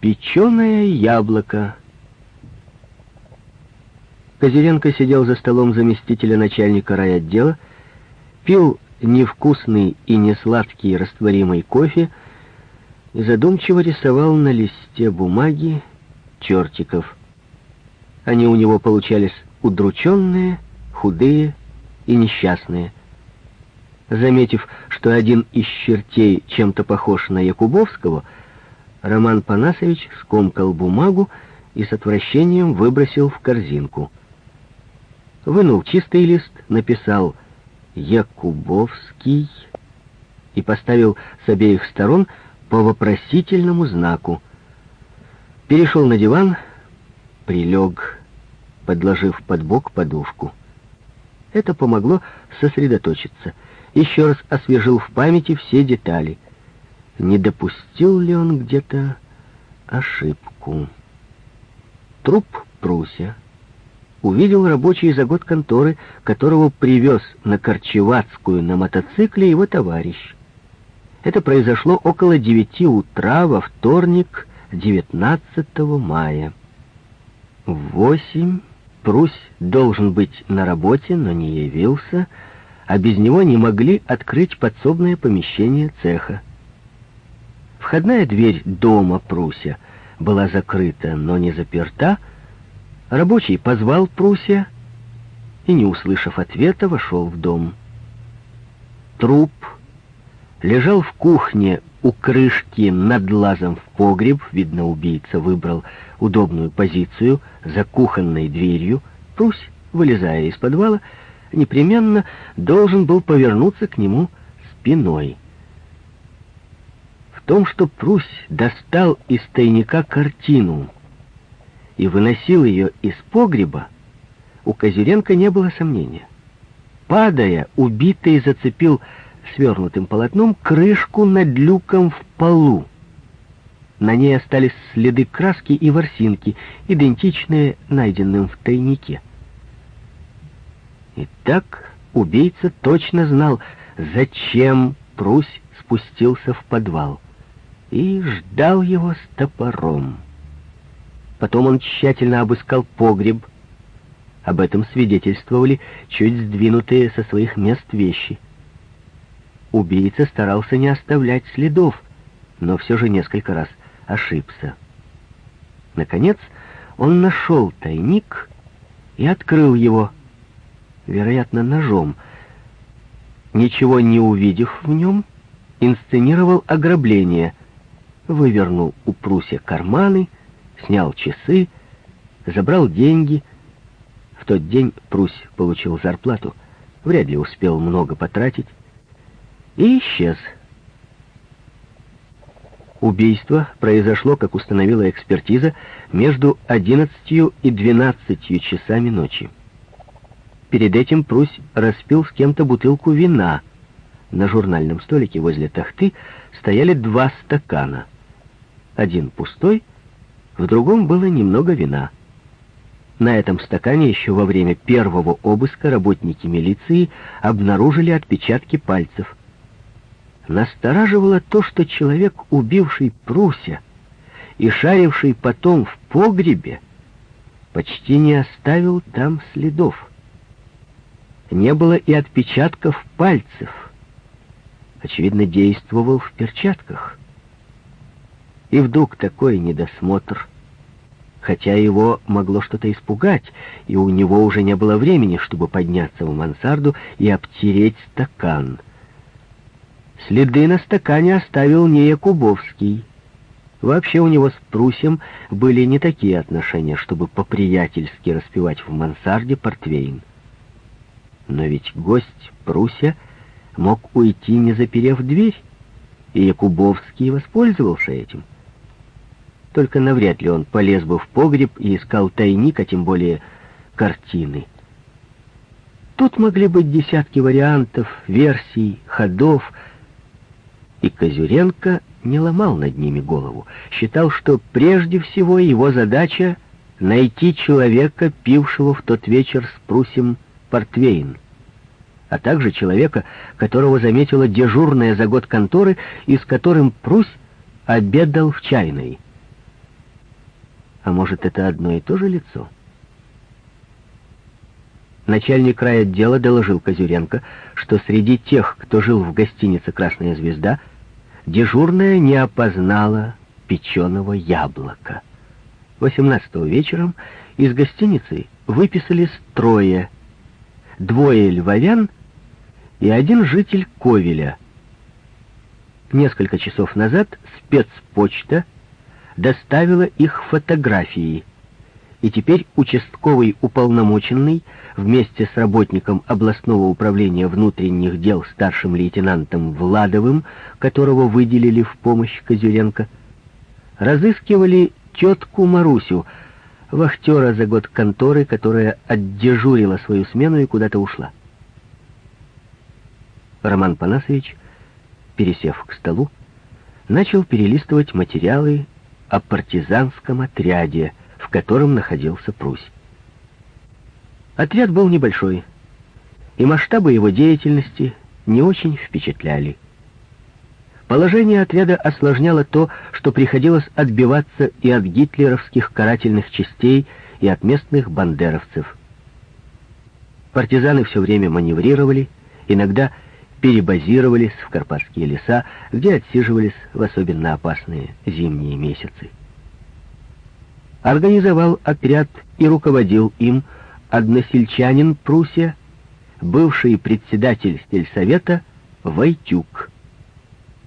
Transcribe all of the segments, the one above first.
Печеное яблоко. Козыренко сидел за столом заместителя начальника райотдела, пил невкусный и несладкий растворимый кофе и задумчиво рисовал на листе бумаги чертиков. Они у него получались удрученные, худые и несчастные. Заметив, что один из чертей чем-то похож на Якубовского, Роман Панасович скомкал бумагу и с отвращением выбросил в корзинку. Вынул чистый лист, написал «Якубовский» и поставил с обеих сторон по вопросительному знаку. Перешел на диван, прилег, подложив под бок подушку. Это помогло сосредоточиться. Еще раз освежил в памяти все детали. Не допустил ли он где-то ошибку? Труп Пруся увидел рабочий за год конторы, которого привез на Корчеватскую на мотоцикле его товарищ. Это произошло около девяти утра во вторник, 19 мая. В восемь Прусь должен быть на работе, но не явился, а без него не могли открыть подсобное помещение цеха. Входная дверь дома Пруся была закрыта, но не заперта. Рабочий позвал Пруся и, не услышав ответа, вошел в дом. Труп лежал в кухне у крышки над лазом в погреб. Видно, убийца выбрал удобную позицию за кухонной дверью. Прусь, вылезая из подвала, непременно должен был повернуться к нему спиной. Том, что Прусь достал из тайника картину и выносил ее из погреба, у Козюренко не было сомнения. Падая, убитый зацепил свернутым полотном крышку над люком в полу. На ней остались следы краски и ворсинки, идентичные найденным в тайнике. Итак, убийца точно знал, зачем Прусь спустился в подвал, и ждал его с топором. Потом он тщательно обыскал погреб. Об этом свидетельствовали чуть сдвинутые со своих мест вещи — убийца старался не оставлять следов, но все же несколько раз ошибся. Наконец, он нашел тайник и открыл его, вероятно, ножом. Ничего не увидев в нем, инсценировал ограбление, вывернул у Пруся карманы, снял часы, забрал деньги. В тот день Прусь получил зарплату, вряд ли успел много потратить и исчез. Убийство произошло, как установила экспертиза, между 11 и 12 часами ночи. Перед этим Прусь распил с кем-то бутылку вина. На журнальном столике возле тахты стояли два стакана. Один пустой, в другом было немного вина. На этом стакане еще во время первого обыска работники милиции обнаружили отпечатки пальцев настораживало то, что человек, убивший Пруся и шаривший потом в погребе, почти не оставил там следов. Не было и отпечатков пальцев. Очевидно, действовал в перчатках. И вдруг такой недосмотр, хотя его могло что-то испугать, и у него уже не было времени, чтобы подняться в мансарду и обтереть стакан — Следы на стакане оставил не Якубовский. Вообще у него с Прусем были не такие отношения, чтобы по-приятельски распивать в мансарде портвейн. Но ведь гость Пруся мог уйти, не заперев дверь, и Якубовский воспользовался этим. Только навряд ли он полез бы в погреб и искал тайник, а тем более картины. Тут могли быть десятки вариантов, версий, ходов, и Козюренко не ломал над ними голову. Считал, что прежде всего его задача — найти человека, пившего в тот вечер с Прусем портвейн, а также человека, которого заметила дежурная за год конторы и с которым Прусь обедал в чайной. А может, это одно и то же лицо? Начальник райотдела доложил Козюренко, что среди тех, кто жил в гостинице «Красная звезда», дежурная не опознала печеного яблока. 18 вечером из гостиницы выписались трое. Двое львовян и один житель Ковеля. Несколько часов назад спецпочта доставила их фотографии, и теперь участковый уполномоченный вместе с работником областного управления внутренних дел старшим лейтенантом Владовым, которого выделили в помощь Козюренко, разыскивали тетку Марусю, вахтера за год конторы, которая отдежурила свою смену и куда-то ушла. Роман Панасович, пересев к столу, начал перелистывать материалы о партизанском отряде, в котором находился Прусь. Отряд был небольшой, и масштабы его деятельности не очень впечатляли. Положение отряда осложняло то, что приходилось отбиваться и от гитлеровских карательных частей, и от местных бандеровцев. Партизаны все время маневрировали, иногда перебазировались в Карпатские леса, где отсиживались в особенно опасные зимние месяцы. Организовал отряд и руководил им односельчанин Пруссия, бывший председатель стельсовета Войтюк.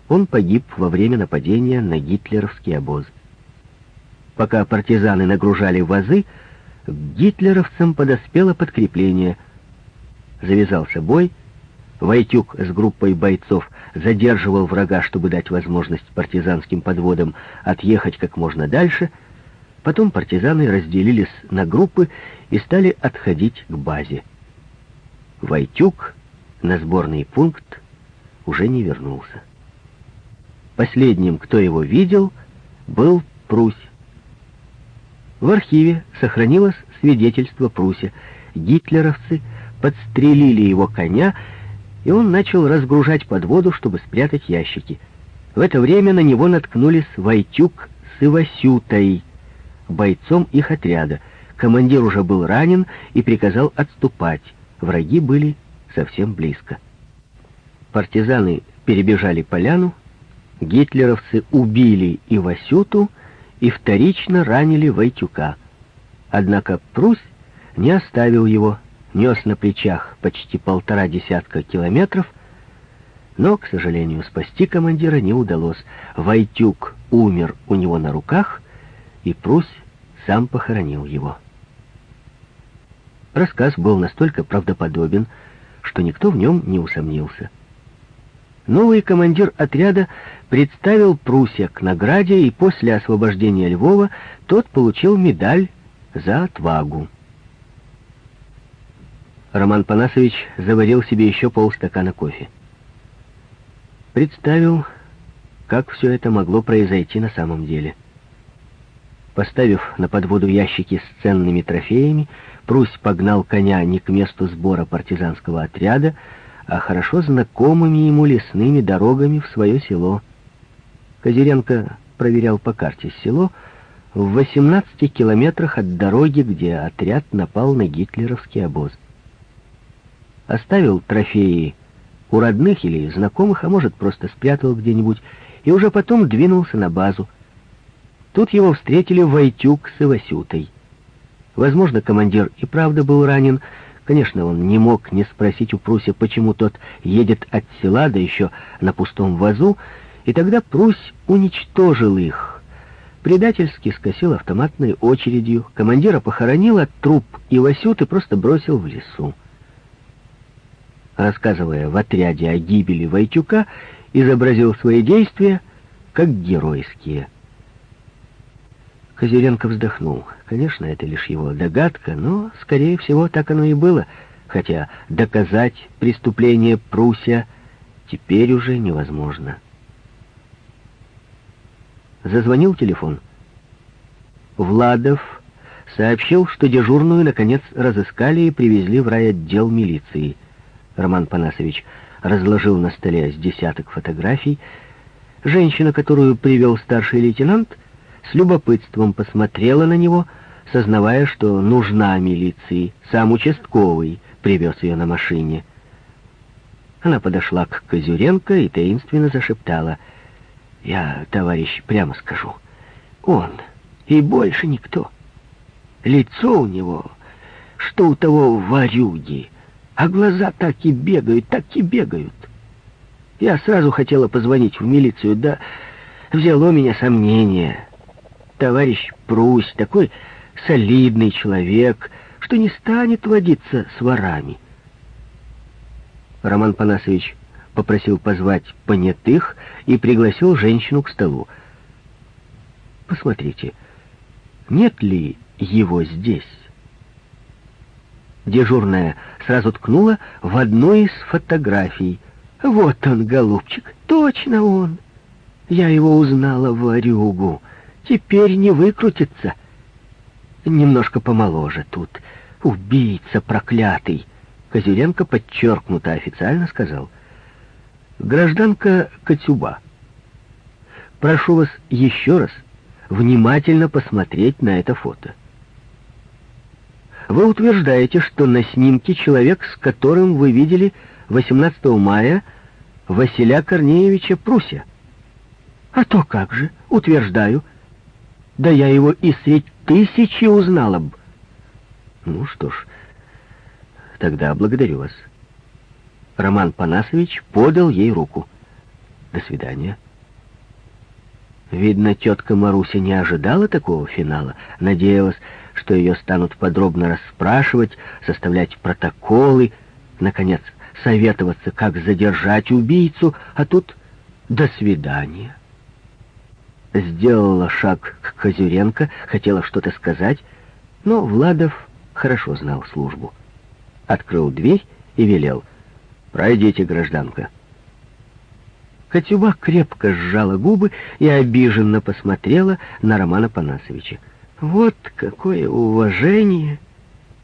Он погиб во время нападения на гитлеровский обоз. Пока партизаны нагружали вазы, к гитлеровцам подоспело подкрепление. Завязался бой, Войтюк с группой бойцов задерживал врага, чтобы дать возможность партизанским подводам отъехать как можно дальше. Потом партизаны разделились на группы и стали отходить к базе. Войтюк на сборный пункт уже не вернулся. Последним, кто его видел, был Прусь. В архиве сохранилось свидетельство Пруся. Гитлеровцы подстрелили его коня, и он начал разгружать подводу, чтобы спрятать ящики. В это время на него наткнулись Войтюк с Ивасютой, бойцом их отряда. Командир уже был ранен и приказал отступать. Враги были совсем близко. Партизаны перебежали поляну, гитлеровцы убили Ивасюту и вторично ранили Войтюка. Однако Прусь не оставил его, нес на плечах почти полтора десятка километров, но, к сожалению, спасти командира не удалось. Войтюк умер у него на руках, и Прусь сам похоронил его. Рассказ был настолько правдоподобен, что никто в нем не усомнился. Новый командир отряда представил Пруссия к награде, и после освобождения Львова тот получил медаль за отвагу. Роман Панасович заварил себе еще полстакана кофе. Представил, как все это могло произойти на самом деле. Поставив на подводу ящики с ценными трофеями, Прусь погнал коня не к месту сбора партизанского отряда, а хорошо знакомыми ему лесными дорогами в свое село. Козыренко проверял по карте село в 18 километрах от дороги, где отряд напал на гитлеровский обоз. Оставил трофеи у родных или знакомых, а может, просто спрятал где-нибудь, и уже потом двинулся на базу. Тут его встретили Войтюк с Ивасютой. Возможно, командир и правда был ранен, Конечно, он не мог не спросить у Пруся, почему тот едет от села, да еще на пустом вазу, и тогда Прусь уничтожил их. Предательски скосил автоматной очередью, командира похоронил, от труп и Васюты просто бросил в лесу. Рассказывая в отряде о гибели Войтюка, изобразил свои действия как геройские. Козыренко вздохнул. Конечно, это лишь его догадка, но, скорее всего, так оно и было, хотя доказать преступление Пруся теперь уже невозможно. Зазвонил телефон. Владов сообщил, что дежурную, наконец, разыскали и привезли в райотдел милиции. Роман Панасович разложил на столе с десяток фотографий. Женщина, которую привел старший лейтенант, с любопытством посмотрела на него, сознавая, что нужна милиции. Сам участковый привез ее на машине. Она подошла к Козюренко и таинственно зашептала. «Я, товарищ, прямо скажу, он и больше никто. Лицо у него, что у того варюги, а глаза так и бегают, так и бегают. Я сразу хотела позвонить в милицию, да взяло меня сомнение. Товарищ Прусь такой солидный человек, что не станет водиться с ворами. Роман Панасович попросил позвать понятых и пригласил женщину к столу. «Посмотрите, нет ли его здесь?» Дежурная сразу ткнула в одну из фотографий. «Вот он, голубчик, точно он! Я его узнала в Орюгу. Теперь не выкрутится. Немножко помоложе тут. Убийца проклятый!» Козыренко подчеркнуто официально сказал. «Гражданка Катюба, прошу вас еще раз внимательно посмотреть на это фото. Вы утверждаете, что на снимке человек, с которым вы видели 18 мая Василя Корнеевича Пруся. А то как же, утверждаю. Да я его и средь тысячи узнала б. Ну что ж, Тогда благодарю вас. Роман Панасович подал ей руку. До свидания. Видно, тетка Маруся не ожидала такого финала, надеялась, что ее станут подробно расспрашивать, составлять протоколы, наконец, советоваться, как задержать убийцу, а тут «до свидания». Сделала шаг к Козюренко, хотела что-то сказать, но Владов хорошо знал службу открыл дверь и велел. «Пройдите, гражданка». Катюба крепко сжала губы и обиженно посмотрела на Романа Панасовича. «Вот какое уважение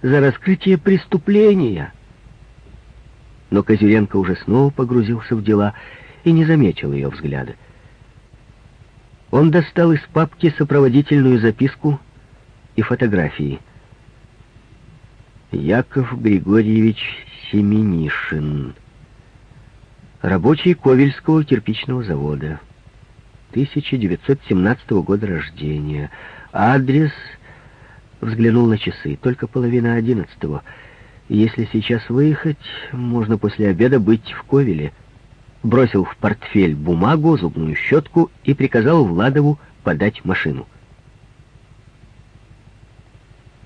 за раскрытие преступления!» Но Козюренко уже снова погрузился в дела и не заметил ее взгляда. Он достал из папки сопроводительную записку и фотографии. Яков Григорьевич Семенишин. Рабочий Ковельского кирпичного завода. 1917 года рождения. Адрес... Взглянул на часы. Только половина одиннадцатого. Если сейчас выехать, можно после обеда быть в Ковеле. Бросил в портфель бумагу, зубную щетку и приказал Владову подать машину.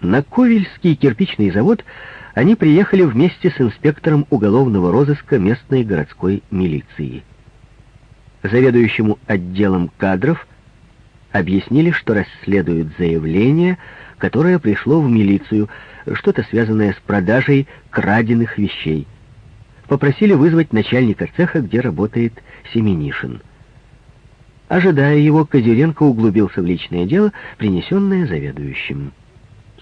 На Ковельский кирпичный завод они приехали вместе с инспектором уголовного розыска местной городской милиции. Заведующему отделом кадров объяснили, что расследуют заявление, которое пришло в милицию, что-то связанное с продажей краденных вещей. Попросили вызвать начальника цеха, где работает Семенишин. Ожидая его, Козюренко углубился в личное дело, принесенное заведующим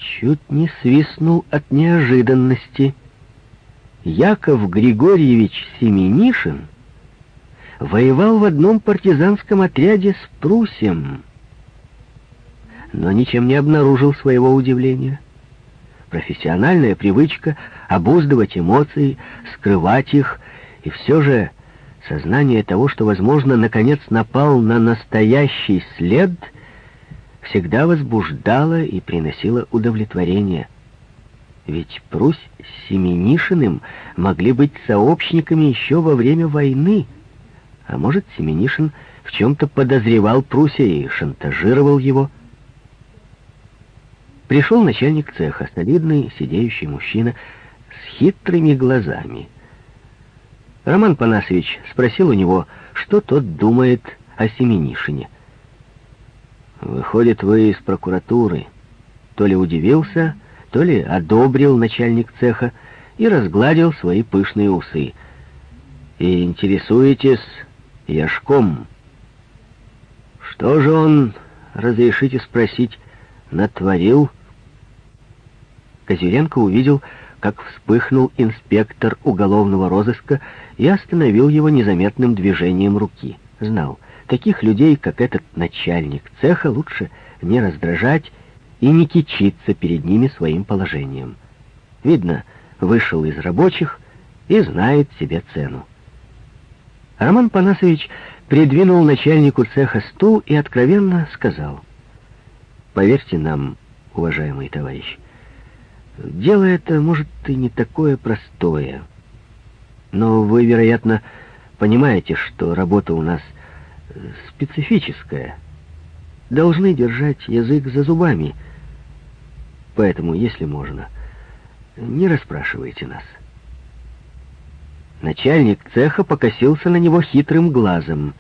чуть не свистнул от неожиданности. Яков Григорьевич Семенишин воевал в одном партизанском отряде с Прусем, но ничем не обнаружил своего удивления. Профессиональная привычка обуздывать эмоции, скрывать их, и все же сознание того, что, возможно, наконец напал на настоящий след — всегда возбуждала и приносила удовлетворение. Ведь Прусь с Семенишиным могли быть сообщниками еще во время войны. А может, Семенишин в чем-то подозревал Пруся и шантажировал его. Пришел начальник цеха, солидный, сидеющий мужчина с хитрыми глазами. Роман Панасович спросил у него, что тот думает о Семенишине. Выходит, вы из прокуратуры. То ли удивился, то ли одобрил начальник цеха и разгладил свои пышные усы. И интересуетесь Яшком. Что же он, разрешите спросить, натворил? Козыренко увидел, как вспыхнул инспектор уголовного розыска и остановил его незаметным движением руки. Знал — таких людей, как этот начальник цеха, лучше не раздражать и не кичиться перед ними своим положением. Видно, вышел из рабочих и знает себе цену. Роман Панасович придвинул начальнику цеха стул и откровенно сказал, «Поверьте нам, уважаемый товарищ, дело это, может, и не такое простое, но вы, вероятно, понимаете, что работа у нас специфическая. Должны держать язык за зубами. Поэтому, если можно, не расспрашивайте нас». Начальник цеха покосился на него хитрым глазом.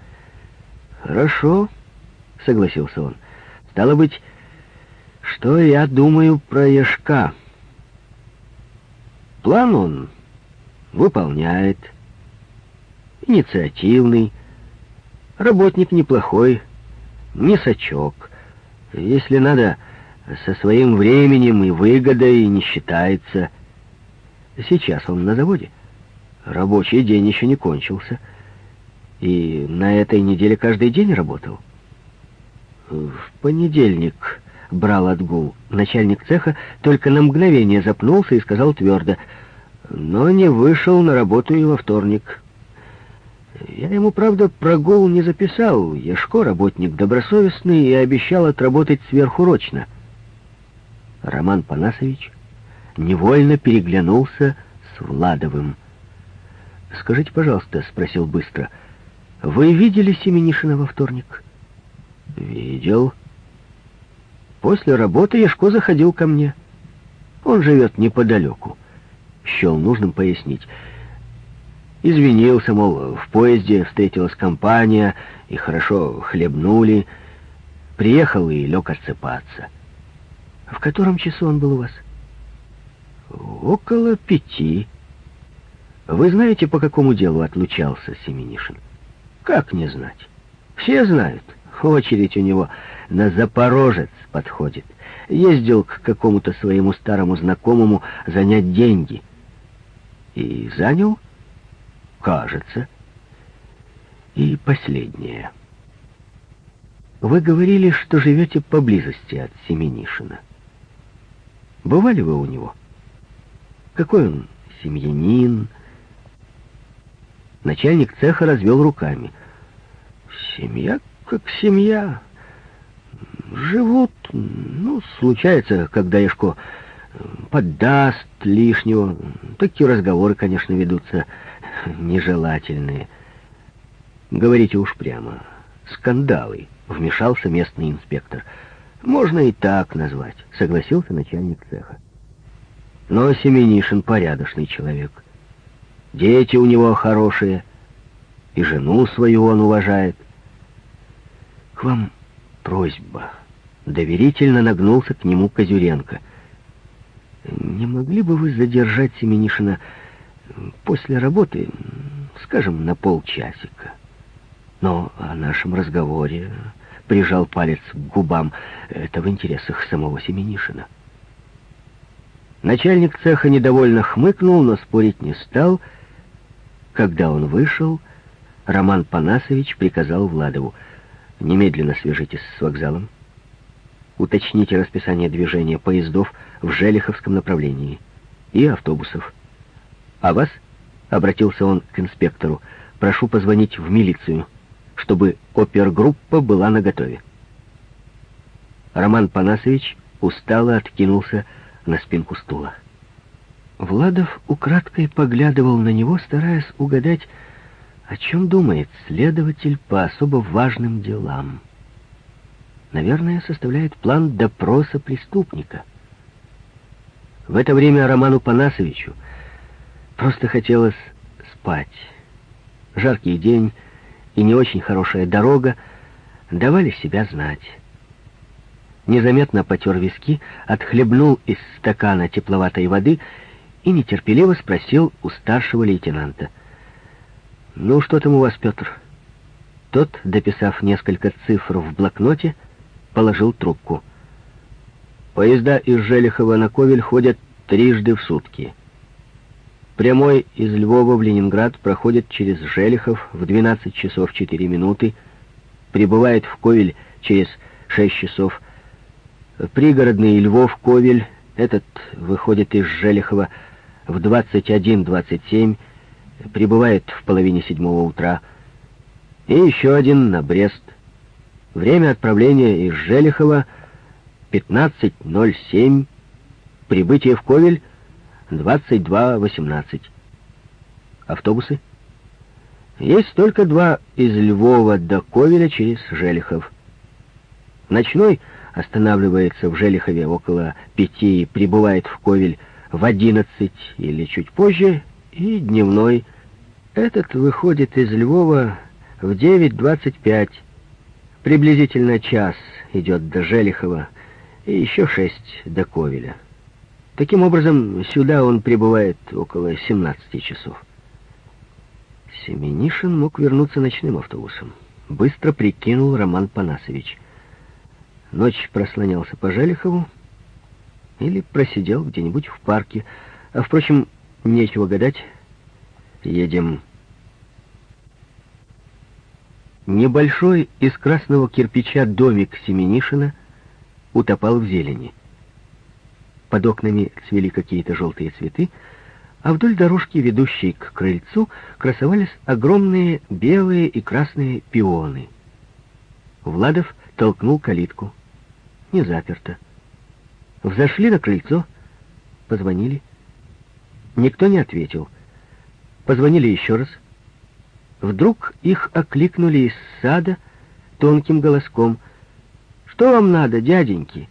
«Хорошо», — согласился он. «Стало быть, что я думаю про Яшка? План он выполняет, инициативный, работник неплохой, не. Если надо, со своим временем и выгодой не считается. Сейчас он на заводе». Рабочий день еще не кончился. И на этой неделе каждый день работал. В понедельник брал отгул. Начальник цеха только на мгновение запнулся и сказал твердо, но не вышел на работу и во вторник. Я ему, правда, прогул не записал. Яшко работник добросовестный и обещал отработать сверхурочно. Роман Панасович невольно переглянулся с Владовым. «Скажите, пожалуйста», — спросил быстро, — «вы видели Семенишина во вторник?» «Видел». После работы Яшко заходил ко мне. Он живет неподалеку. Счел нужным пояснить. Извинился, мол, в поезде встретилась компания, и хорошо хлебнули. Приехал и лег отсыпаться. В котором часу он был у вас? Около пяти. Вы знаете, по какому делу отлучался Семенишин? Как не знать? Все знают. Очередь у него на Запорожец подходит. Ездил к какому-то своему старому знакомому занять деньги. И занял? Кажется. И последнее. Вы говорили, что живете поблизости от Семенишина. Бывали вы у него? Какой он семьянин, Начальник цеха развел руками. Семья как семья. Живут, ну, случается, когда Яшко поддаст лишнего. Такие разговоры, конечно, ведутся нежелательные. Говорите уж прямо. Скандалы. Вмешался местный инспектор. Можно и так назвать, согласился начальник цеха. Но Семенишин порядочный человек. Дети у него хорошие, и жену свою он уважает. К вам просьба. Доверительно нагнулся к нему Козюренко. Не могли бы вы задержать Семенишина после работы, скажем, на полчасика? Но о нашем разговоре прижал палец к губам. Это в интересах самого Семенишина. Начальник цеха недовольно хмыкнул, но спорить не стал — когда он вышел, Роман Панасович приказал Владову «Немедленно свяжитесь с вокзалом, уточните расписание движения поездов в Желиховском направлении и автобусов. А вас, — обратился он к инспектору, — прошу позвонить в милицию, чтобы опергруппа была наготове». Роман Панасович устало откинулся на спинку стула. Владов украдкой поглядывал на него, стараясь угадать, о чем думает следователь по особо важным делам. Наверное, составляет план допроса преступника. В это время Роману Панасовичу просто хотелось спать. Жаркий день и не очень хорошая дорога давали себя знать. Незаметно потер виски, отхлебнул из стакана тепловатой воды и нетерпеливо спросил у старшего лейтенанта. «Ну, что там у вас, Петр?» Тот, дописав несколько цифр в блокноте, положил трубку. «Поезда из Желихова на Ковель ходят трижды в сутки. Прямой из Львова в Ленинград проходит через Желихов в 12 часов 4 минуты, прибывает в Ковель через 6 часов. Пригородный Львов-Ковель, этот выходит из Желехова в 21.27, прибывает в половине седьмого утра. И еще один на Брест. Время отправления из Желехова 15.07, прибытие в Ковель 22.18. Автобусы? Есть только два из Львова до Ковеля через Желехов. Ночной останавливается в Желехове около пяти и прибывает в Ковель в одиннадцать или чуть позже, и дневной. Этот выходит из Львова в девять двадцать пять. Приблизительно час идет до Желехова и еще шесть до Ковеля. Таким образом, сюда он прибывает около 17 часов. Семенишин мог вернуться ночным автобусом. Быстро прикинул Роман Панасович. Ночь прослонялся по Желихову или просидел где-нибудь в парке. А, впрочем, нечего гадать. Едем. Небольшой из красного кирпича домик Семенишина утопал в зелени. Под окнами цвели какие-то желтые цветы, а вдоль дорожки, ведущей к крыльцу, красовались огромные белые и красные пионы. Владов толкнул калитку. Не заперто. Взошли на крыльцо, позвонили. Никто не ответил. Позвонили еще раз. Вдруг их окликнули из сада тонким голоском. «Что вам надо, дяденьки?»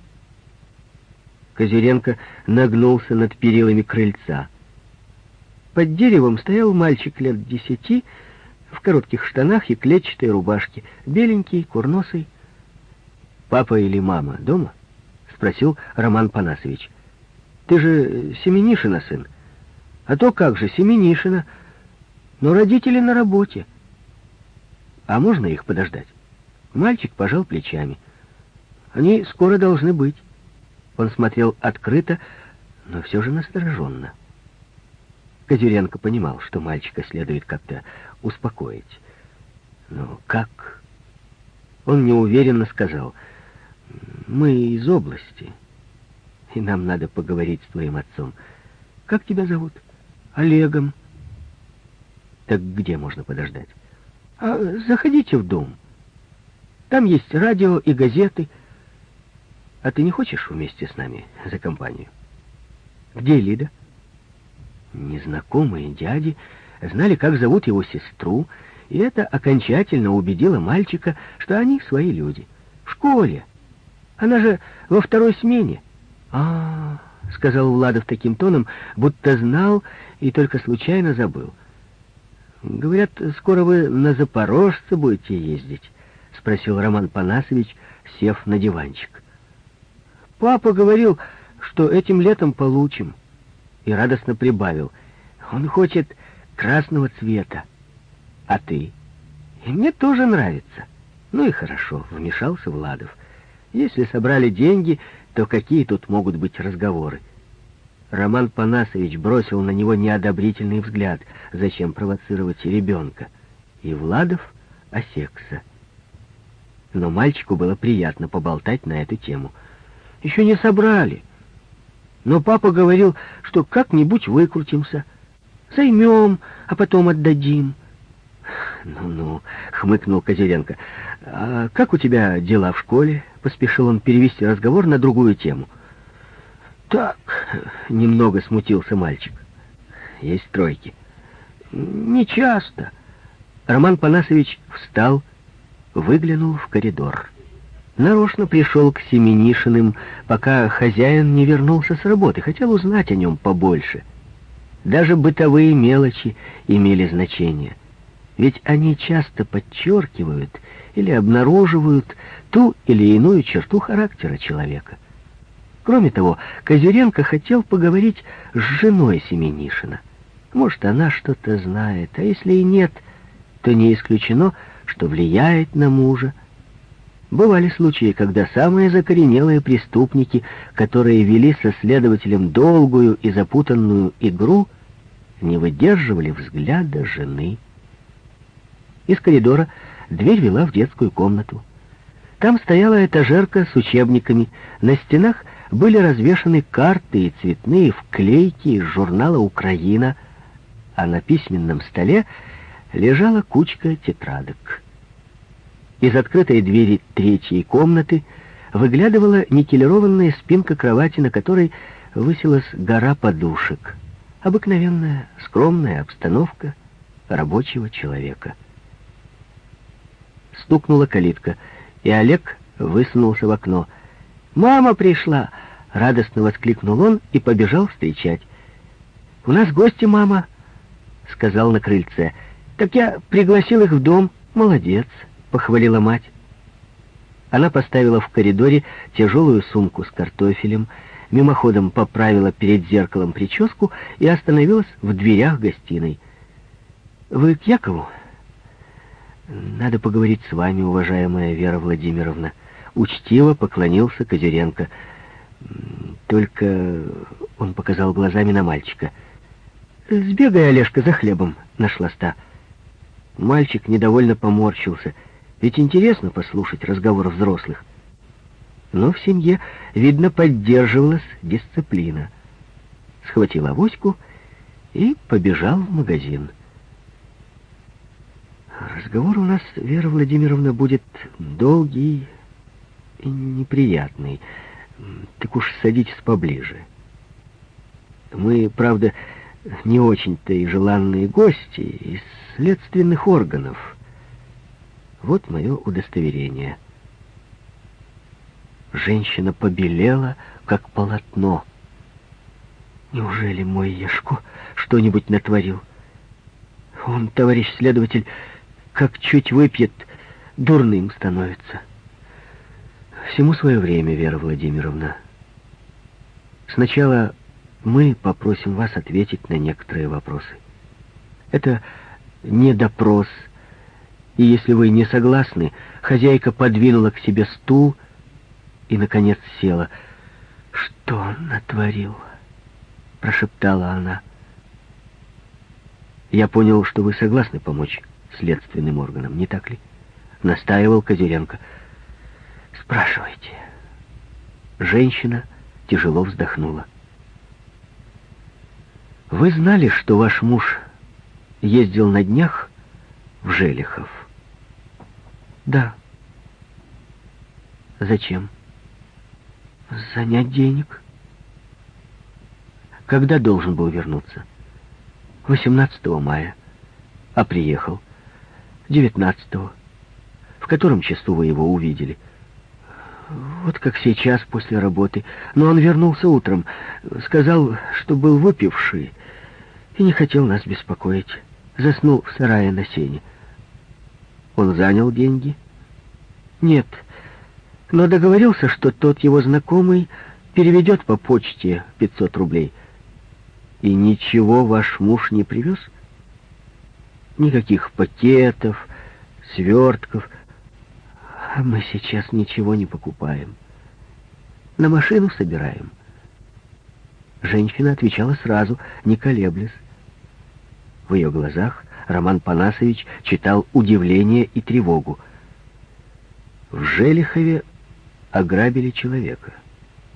Козыренко нагнулся над перилами крыльца. Под деревом стоял мальчик лет десяти, в коротких штанах и клетчатой рубашке, беленький, курносый. «Папа или мама дома?» — спросил Роман Панасович. «Ты же Семенишина сын». «А то как же, Семенишина. Но родители на работе». «А можно их подождать?» Мальчик пожал плечами. «Они скоро должны быть». Он смотрел открыто, но все же настороженно. Козюренко понимал, что мальчика следует как-то успокоить. Но как? Он неуверенно сказал, «Мы из области, и нам надо поговорить с твоим отцом. Как тебя зовут?» «Олегом». «Так где можно подождать?» а, «Заходите в дом. Там есть радио и газеты». А ты не хочешь вместе с нами за компанию? Где Лида? Незнакомые дяди знали, как зовут его сестру, и это окончательно убедило мальчика, что они свои люди. В школе. Она же во второй смене. а, сказал Владов таким тоном, будто знал и только случайно забыл. «Говорят, скоро вы на Запорожце будете ездить?» — спросил Роман Панасович, сев на диванчик. Папа говорил, что этим летом получим. И радостно прибавил. Он хочет красного цвета. А ты? И мне тоже нравится. Ну и хорошо, вмешался Владов. Если собрали деньги, то какие тут могут быть разговоры? Роман Панасович бросил на него неодобрительный взгляд. Зачем провоцировать ребенка? И Владов осекся. Но мальчику было приятно поболтать на эту тему — еще не собрали. Но папа говорил, что как-нибудь выкрутимся. Займем, а потом отдадим. «Ну-ну», — хмыкнул Козыренко. «А как у тебя дела в школе?» — поспешил он перевести разговор на другую тему. «Так», — немного смутился мальчик. «Есть тройки». «Не часто». Роман Панасович встал, выглянул в коридор нарочно пришел к Семенишиным, пока хозяин не вернулся с работы, хотел узнать о нем побольше. Даже бытовые мелочи имели значение, ведь они часто подчеркивают или обнаруживают ту или иную черту характера человека. Кроме того, Козюренко хотел поговорить с женой Семенишина. Может, она что-то знает, а если и нет, то не исключено, что влияет на мужа, Бывали случаи, когда самые закоренелые преступники, которые вели со следователем долгую и запутанную игру, не выдерживали взгляда жены. Из коридора дверь вела в детскую комнату. Там стояла этажерка с учебниками. На стенах были развешаны карты и цветные вклейки из журнала «Украина», а на письменном столе лежала кучка тетрадок. Из открытой двери третьей комнаты выглядывала никелированная спинка кровати, на которой высилась гора подушек. Обыкновенная, скромная обстановка рабочего человека. Стукнула калитка, и Олег высунулся в окно. «Мама пришла!» — радостно воскликнул он и побежал встречать. «У нас гости, мама!» — сказал на крыльце. «Так я пригласил их в дом. Молодец!» — похвалила мать. Она поставила в коридоре тяжелую сумку с картофелем, мимоходом поправила перед зеркалом прическу и остановилась в дверях гостиной. «Вы к Якову?» «Надо поговорить с вами, уважаемая Вера Владимировна». Учтиво поклонился Козюренко. «Только...» — он показал глазами на мальчика. «Сбегай, Олежка, за хлебом», — нашла ста. Мальчик недовольно поморщился. Ведь интересно послушать разговор взрослых. Но в семье, видно, поддерживалась дисциплина. Схватил авоську и побежал в магазин. Разговор у нас, Вера Владимировна, будет долгий неприятный. Так уж садитесь поближе. Мы, правда, не очень-то и желанные гости из следственных органов. Вот мое удостоверение. Женщина побелела, как полотно. Неужели мой Ешко что-нибудь натворил? Он, товарищ следователь, как чуть выпьет, дурным становится. Всему свое время, Вера Владимировна. Сначала мы попросим вас ответить на некоторые вопросы. Это не допрос, и если вы не согласны, хозяйка подвинула к себе стул и, наконец, села. «Что он натворил?» — прошептала она. «Я понял, что вы согласны помочь следственным органам, не так ли?» — настаивал Козыренко. «Спрашивайте». Женщина тяжело вздохнула. «Вы знали, что ваш муж ездил на днях в Желихов?» «Да». «Зачем?» «Занять денег». «Когда должен был вернуться?» «18 мая». «А приехал?» «19-го». «В котором часу вы его увидели?» Вот как сейчас, после работы. Но он вернулся утром. Сказал, что был выпивший и не хотел нас беспокоить. Заснул в сарае на сене. Он занял деньги? Нет. Но договорился, что тот его знакомый переведет по почте 500 рублей. И ничего ваш муж не привез? Никаких пакетов, свертков — а мы сейчас ничего не покупаем. На машину собираем. Женщина отвечала сразу, не колеблясь. В ее глазах Роман Панасович читал удивление и тревогу. В Желихове ограбили человека,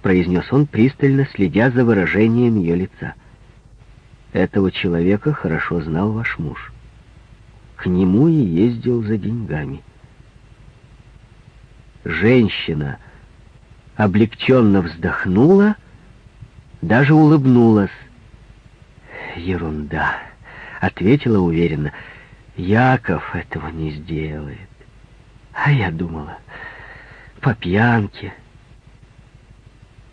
произнес он, пристально следя за выражением ее лица. Этого человека хорошо знал ваш муж. К нему и ездил за деньгами женщина облегченно вздохнула, даже улыбнулась. «Ерунда», — ответила уверенно. «Яков этого не сделает». А я думала, по пьянке.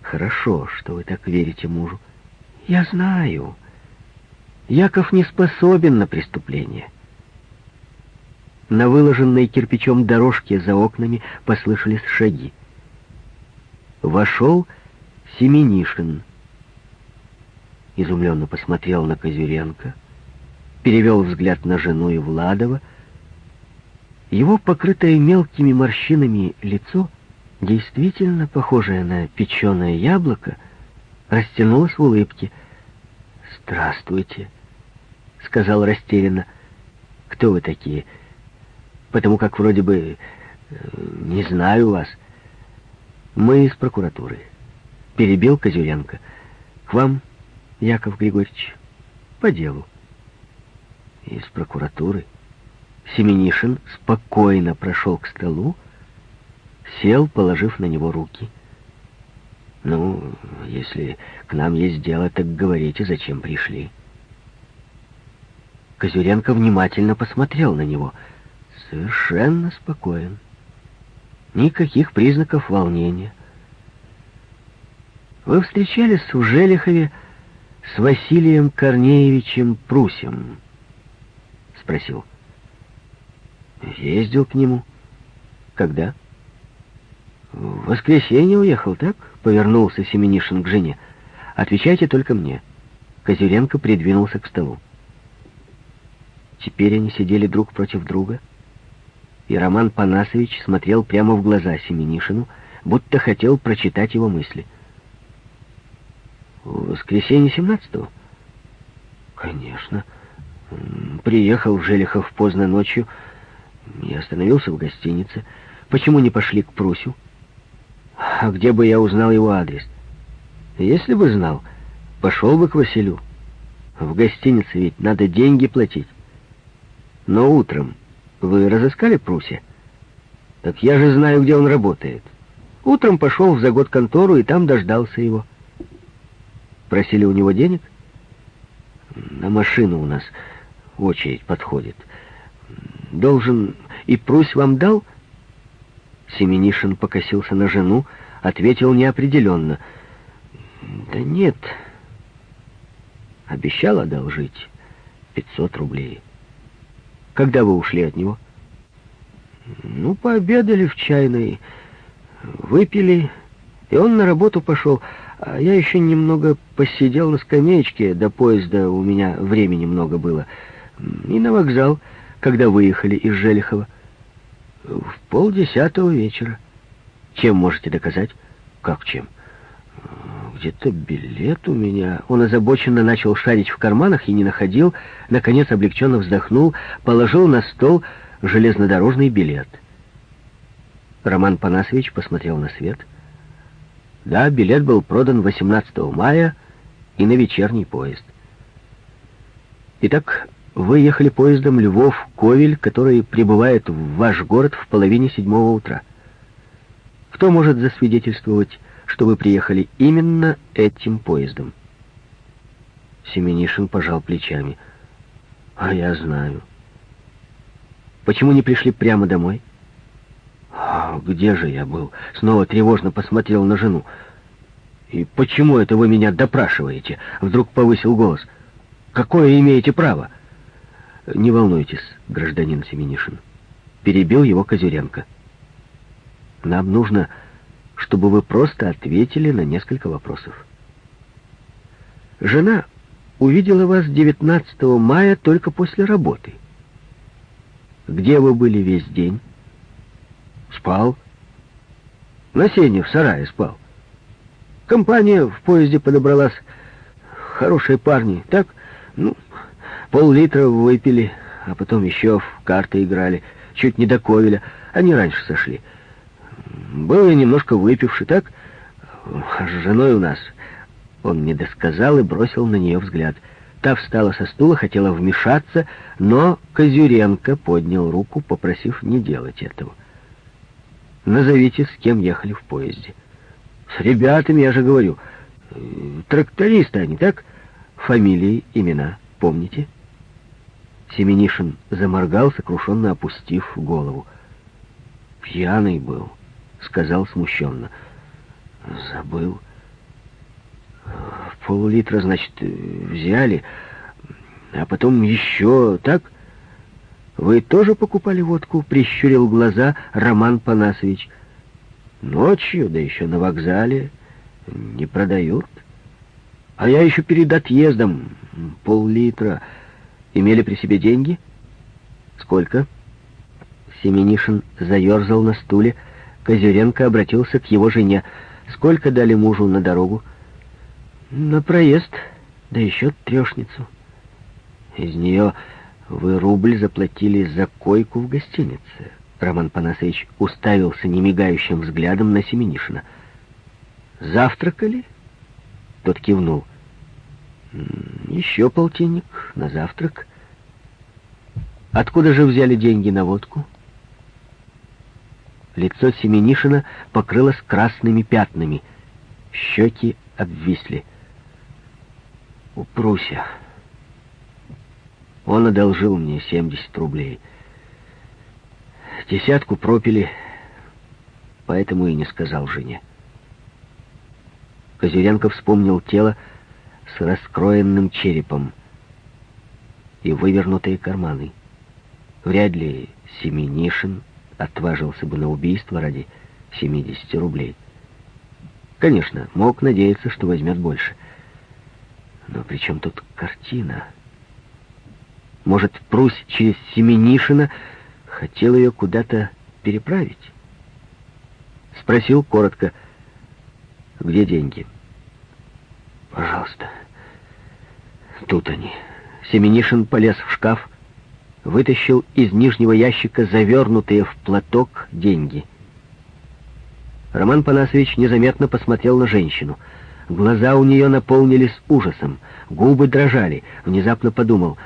Хорошо, что вы так верите мужу. Я знаю. Яков не способен на преступление. На выложенной кирпичом дорожке за окнами послышались шаги. Вошел Семенишин. Изумленно посмотрел на Козюренко, перевел взгляд на жену и Владова. Его покрытое мелкими морщинами лицо, действительно похожее на печеное яблоко, растянулось в улыбке. «Здравствуйте», — сказал растерянно. «Кто вы такие?» Потому как вроде бы э, не знаю вас. Мы из прокуратуры. Перебил Козюренко. К вам, Яков Григорьевич, по делу. Из прокуратуры. Семенишин спокойно прошел к столу, сел, положив на него руки. «Ну, если к нам есть дело, так говорите, зачем пришли». Козюренко внимательно посмотрел на него. Совершенно спокоен. Никаких признаков волнения. Вы встречались в Желихове с Василием Корнеевичем Прусем? Спросил. Ездил к нему. Когда? В воскресенье уехал, так? Повернулся Семенишин к жене. Отвечайте только мне. Козюренко придвинулся к столу. Теперь они сидели друг против друга, и Роман Панасович смотрел прямо в глаза Семенишину, будто хотел прочитать его мысли. «В воскресенье 17-го?» «Конечно. Приехал в Желихов поздно ночью и остановился в гостинице. Почему не пошли к Прусю?» «А где бы я узнал его адрес?» «Если бы знал, пошел бы к Василю. В гостинице ведь надо деньги платить». Но утром вы разыскали Пруся? Так я же знаю, где он работает. Утром пошел в загод контору и там дождался его. Просили у него денег? На машину у нас очередь подходит. Должен... И Прусь вам дал? Семенишин покосился на жену, ответил неопределенно. Да нет. Обещал одолжить пятьсот рублей. Когда вы ушли от него? Ну, пообедали в чайной, выпили, и он на работу пошел. А я еще немного посидел на скамеечке, до поезда у меня времени много было. И на вокзал, когда выехали из Желихова. В полдесятого вечера. Чем можете доказать? Как чем? Где-то билет у меня. Он озабоченно начал шарить в карманах и не находил. Наконец облегченно вздохнул, положил на стол железнодорожный билет. Роман Панасович посмотрел на свет. Да, билет был продан 18 мая и на вечерний поезд. Итак, вы ехали поездом Львов-Ковель, который прибывает в ваш город в половине седьмого утра. Кто может засвидетельствовать что вы приехали именно этим поездом. Семенишин пожал плечами. А я знаю. Почему не пришли прямо домой? А где же я был? Снова тревожно посмотрел на жену. И почему это вы меня допрашиваете? Вдруг повысил голос. Какое имеете право? Не волнуйтесь, гражданин Семенишин. Перебил его Козюренко. Нам нужно чтобы вы просто ответили на несколько вопросов. Жена увидела вас 19 мая только после работы. Где вы были весь день? Спал. На сене в сарае спал. Компания в поезде подобралась. Хорошие парни. Так, ну, пол-литра выпили, а потом еще в карты играли. Чуть не до Ковеля. Они раньше сошли. Был я немножко выпивший, так? С женой у нас. Он не досказал и бросил на нее взгляд. Та встала со стула, хотела вмешаться, но Козюренко поднял руку, попросив не делать этого. «Назовите, с кем ехали в поезде». «С ребятами, я же говорю. Трактористы они, так? Фамилии, имена, помните?» Семенишин заморгал, сокрушенно опустив голову. «Пьяный был» сказал смущенно. Забыл. Пол-литра, значит, взяли, а потом еще так... Вы тоже покупали водку? Прищурил глаза Роман Панасович. Ночью, да еще на вокзале, не продают. А я еще перед отъездом пол-литра. Имели при себе деньги? Сколько? Семенишин заерзал на стуле, Козюренко обратился к его жене. «Сколько дали мужу на дорогу?» «На проезд, да еще трешницу. Из нее Вы рубль заплатили за койку в гостинице. Роман Панасович уставился немигающим взглядом на Семенишина. «Завтракали?» Тот кивнул. «Еще полтинник на завтрак. Откуда же взяли деньги на водку?» Лицо Семенишина покрылось красными пятнами. Щеки обвисли. «У Пруся. Он одолжил мне 70 рублей». Десятку пропили, поэтому и не сказал жене. Козыренко вспомнил тело с раскроенным черепом и вывернутые карманы. Вряд ли Семенишин отважился бы на убийство ради 70 рублей. Конечно, мог надеяться, что возьмет больше. Но при чем тут картина? Может, Прусь через Семенишина хотел ее куда-то переправить. Спросил коротко, где деньги? Пожалуйста. Тут они. Семенишин полез в шкаф, вытащил из нижнего ящика завернутые в платок деньги. Роман Панасович незаметно посмотрел на женщину. Глаза у нее наполнились ужасом, губы дрожали. Внезапно подумал,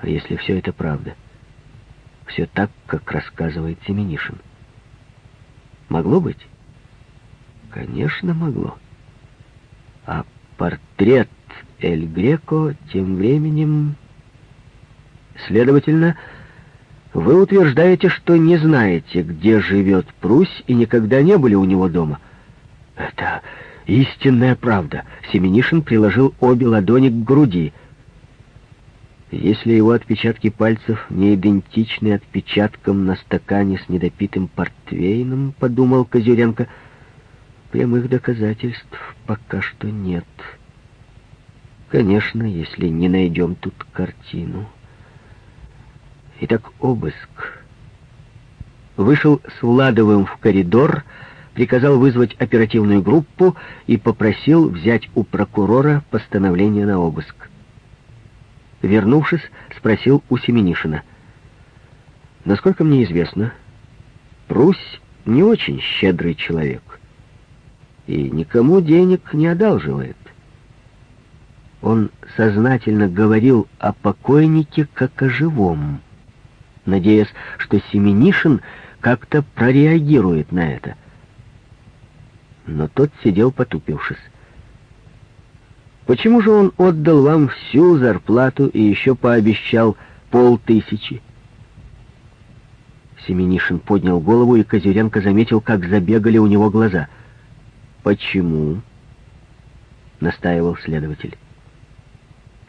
а если все это правда? Все так, как рассказывает Семенишин. Могло быть? Конечно, могло. А портрет Эль Греко тем временем... Следовательно, вы утверждаете, что не знаете, где живет Прусь, и никогда не были у него дома. Это истинная правда. Семенишин приложил обе ладони к груди. Если его отпечатки пальцев не идентичны отпечаткам на стакане с недопитым портвейном, подумал Козюренко, прямых доказательств пока что нет. Конечно, если не найдем тут картину. Итак, обыск. Вышел с Владовым в коридор, приказал вызвать оперативную группу и попросил взять у прокурора постановление на обыск. Вернувшись, спросил у Семенишина. «Насколько мне известно, Прусь не очень щедрый человек и никому денег не одалживает. Он сознательно говорил о покойнике как о живом, надеясь, что Семенишин как-то прореагирует на это. Но тот сидел потупившись. Почему же он отдал вам всю зарплату и еще пообещал полтысячи? Семенишин поднял голову, и Козыренко заметил, как забегали у него глаза. «Почему?» — настаивал следователь.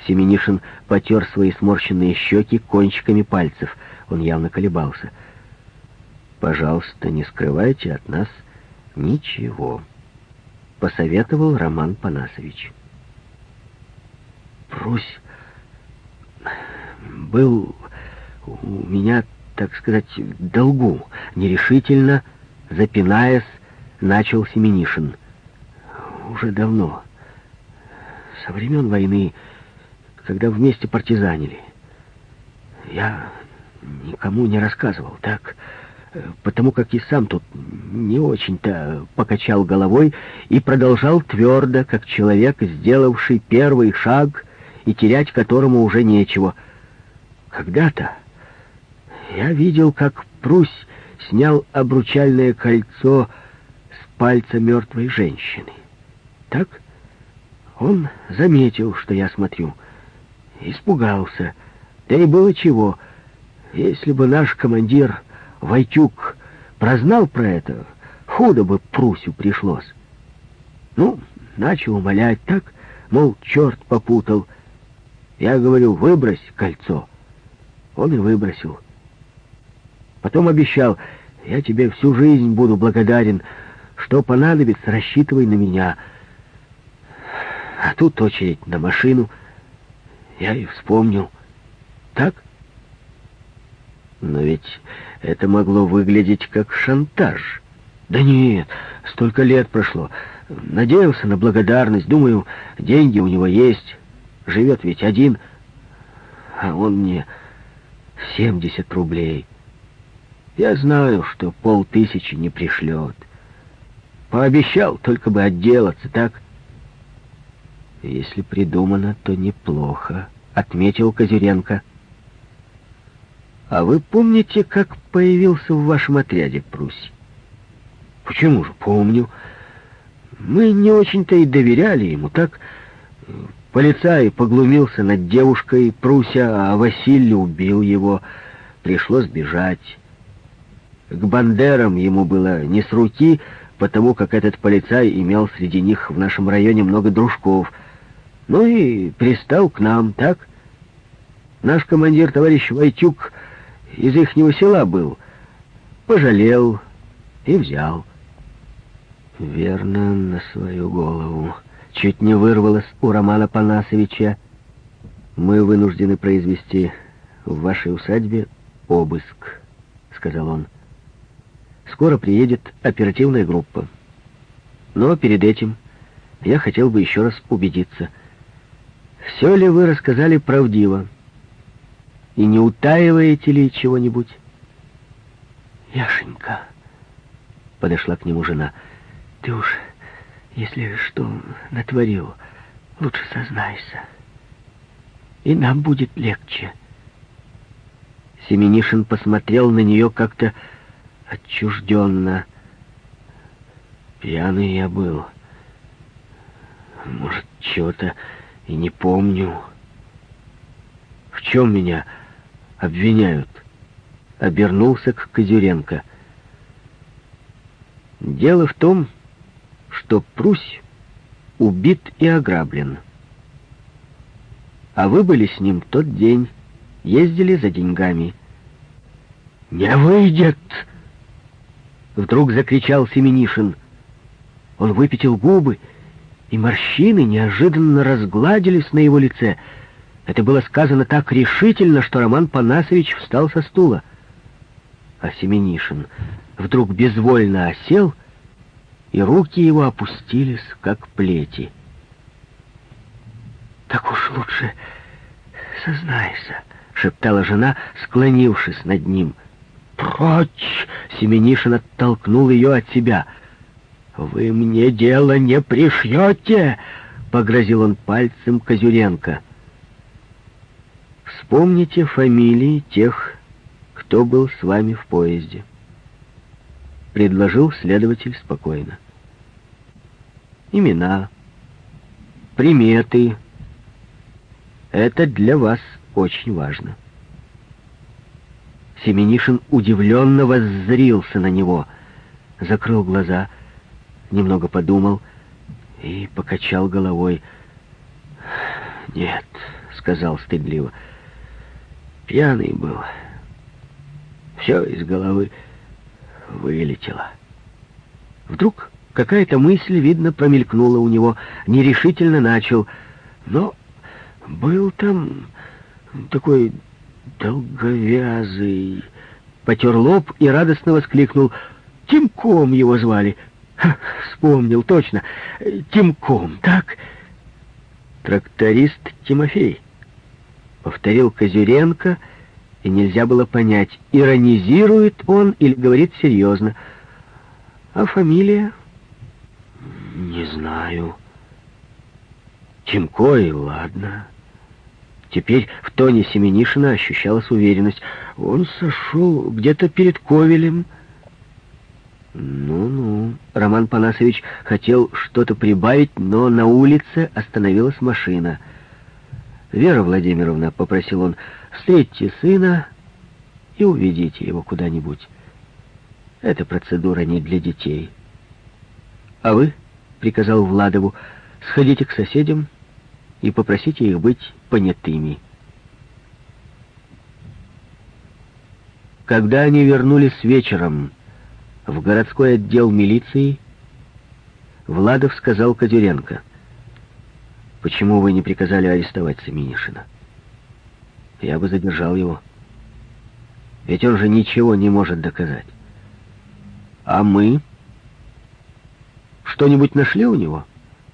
Семенишин потер свои сморщенные щеки кончиками пальцев. Он явно колебался. «Пожалуйста, не скрывайте от нас ничего», — посоветовал Роман Панасович. Русь был у меня, так сказать, долгу. Нерешительно, запинаясь, начал Семенишин. Уже давно, со времен войны, когда вместе партизанили. Я никому не рассказывал, так, потому как и сам тут не очень-то покачал головой и продолжал твердо, как человек, сделавший первый шаг и терять которому уже нечего. Когда-то я видел, как Прусь снял обручальное кольцо с пальца мертвой женщины. Так он заметил, что я смотрю, испугался. Да и было чего. Если бы наш командир Войтюк прознал про это, худо бы Прусю пришлось. Ну, начал умолять так, мол, черт попутал, я говорю, выбрось кольцо. Он и выбросил. Потом обещал, я тебе всю жизнь буду благодарен. Что понадобится, рассчитывай на меня. А тут очередь на машину. Я и вспомнил. Так? Но ведь это могло выглядеть как шантаж. Да нет, столько лет прошло. Надеялся на благодарность. Думаю, деньги у него есть. Живет ведь один, а он мне 70 рублей. Я знаю, что полтысячи не пришлет. Пообещал только бы отделаться, так? Если придумано, то неплохо, отметил Козюренко. А вы помните, как появился в вашем отряде Прусь? Почему же помню? Мы не очень-то и доверяли ему, так? Полицай поглумился над девушкой Пруся, а Василий убил его. Пришлось бежать. К Бандерам ему было не с руки, потому как этот полицай имел среди них в нашем районе много дружков. Ну и пристал к нам, так? Наш командир, товарищ Войтюк, из ихнего села был. Пожалел и взял. Верно, на свою голову. Чуть не вырвалось у Романа Панасовича. Мы вынуждены произвести в вашей усадьбе обыск, сказал он. Скоро приедет оперативная группа. Но перед этим я хотел бы еще раз убедиться, все ли вы рассказали правдиво, и не утаиваете ли чего-нибудь? Яшенька, подошла к нему жена, ты уж, если что натворил, лучше сознайся, и нам будет легче. Семенишин посмотрел на нее как-то отчужденно. Пьяный я был. Может, чего-то и не помню. В чем меня обвиняют? Обернулся к Козюренко. Дело в том, что Прусь убит и ограблен. А вы были с ним тот день, ездили за деньгами. «Не выйдет!» Вдруг закричал Семенишин. Он выпятил губы, и морщины неожиданно разгладились на его лице. Это было сказано так решительно, что Роман Панасович встал со стула. А Семенишин вдруг безвольно осел, и руки его опустились, как плети. «Так уж лучше сознайся», — шептала жена, склонившись над ним. «Прочь!» — Семенишин оттолкнул ее от себя. «Вы мне дело не пришьете!» — погрозил он пальцем Козюренко. «Вспомните фамилии тех, кто был с вами в поезде», — предложил следователь спокойно. «Имена, приметы — это для вас очень важно». Семенишин удивленно воззрился на него, закрыл глаза, немного подумал и покачал головой. «Нет», — сказал стыдливо, — «пьяный был. Все из головы вылетело». Вдруг какая-то мысль, видно, промелькнула у него, нерешительно начал, но был там такой долговязый, потер лоб и радостно воскликнул. Тимком его звали. Ха, вспомнил, точно. Тимком, так? Тракторист Тимофей. Повторил Козюренко, и нельзя было понять, иронизирует он или говорит серьезно. А фамилия? Не знаю. Тимко и ладно. Теперь в тоне Семенишина ощущалась уверенность. Он сошел где-то перед Ковелем. Ну-ну, Роман Панасович хотел что-то прибавить, но на улице остановилась машина. «Вера Владимировна», — попросил он, — «встретьте сына и уведите его куда-нибудь. Эта процедура не для детей». «А вы», — приказал Владову, — «сходите к соседям и попросите их быть понятыми. Когда они вернулись вечером в городской отдел милиции, Владов сказал Козюренко, «Почему вы не приказали арестовать Семенишина? Я бы задержал его. Ведь он же ничего не может доказать. А мы? Что-нибудь нашли у него?»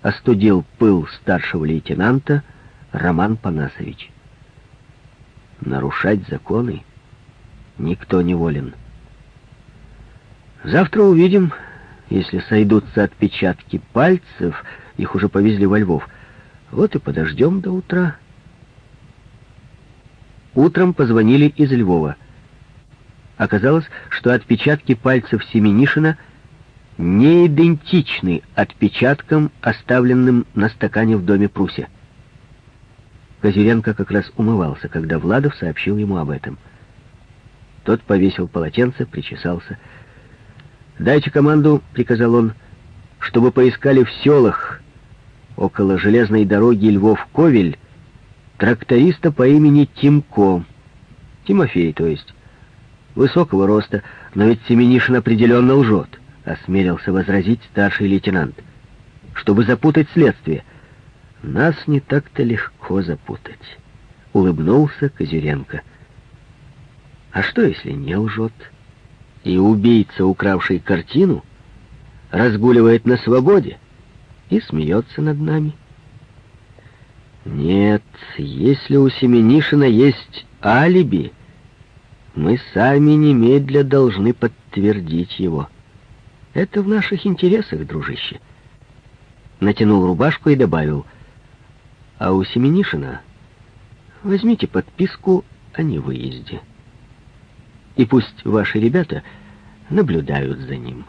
остудил пыл старшего лейтенанта Роман Панасович. Нарушать законы никто не волен. Завтра увидим, если сойдутся отпечатки пальцев, их уже повезли во Львов. Вот и подождем до утра. Утром позвонили из Львова. Оказалось, что отпечатки пальцев Семенишина не идентичны отпечаткам, оставленным на стакане в доме Пруся. Козыренко как раз умывался, когда Владов сообщил ему об этом. Тот повесил полотенце, причесался. «Дайте команду», — приказал он, — «чтобы поискали в селах около железной дороги Львов-Ковель тракториста по имени Тимко. Тимофей, то есть. Высокого роста, но ведь Семенишин определенно лжет, осмелился возразить старший лейтенант. Чтобы запутать следствие. Нас не так-то легко запутать, улыбнулся Козюренко. А что, если не лжет? И убийца, укравший картину, разгуливает на свободе и смеется над нами. Нет, если у Семенишина есть алиби, мы сами немедля должны подтвердить его. Это в наших интересах, дружище. Натянул рубашку и добавил, а у Семенишина возьмите подписку о невыезде. И пусть ваши ребята наблюдают за ним.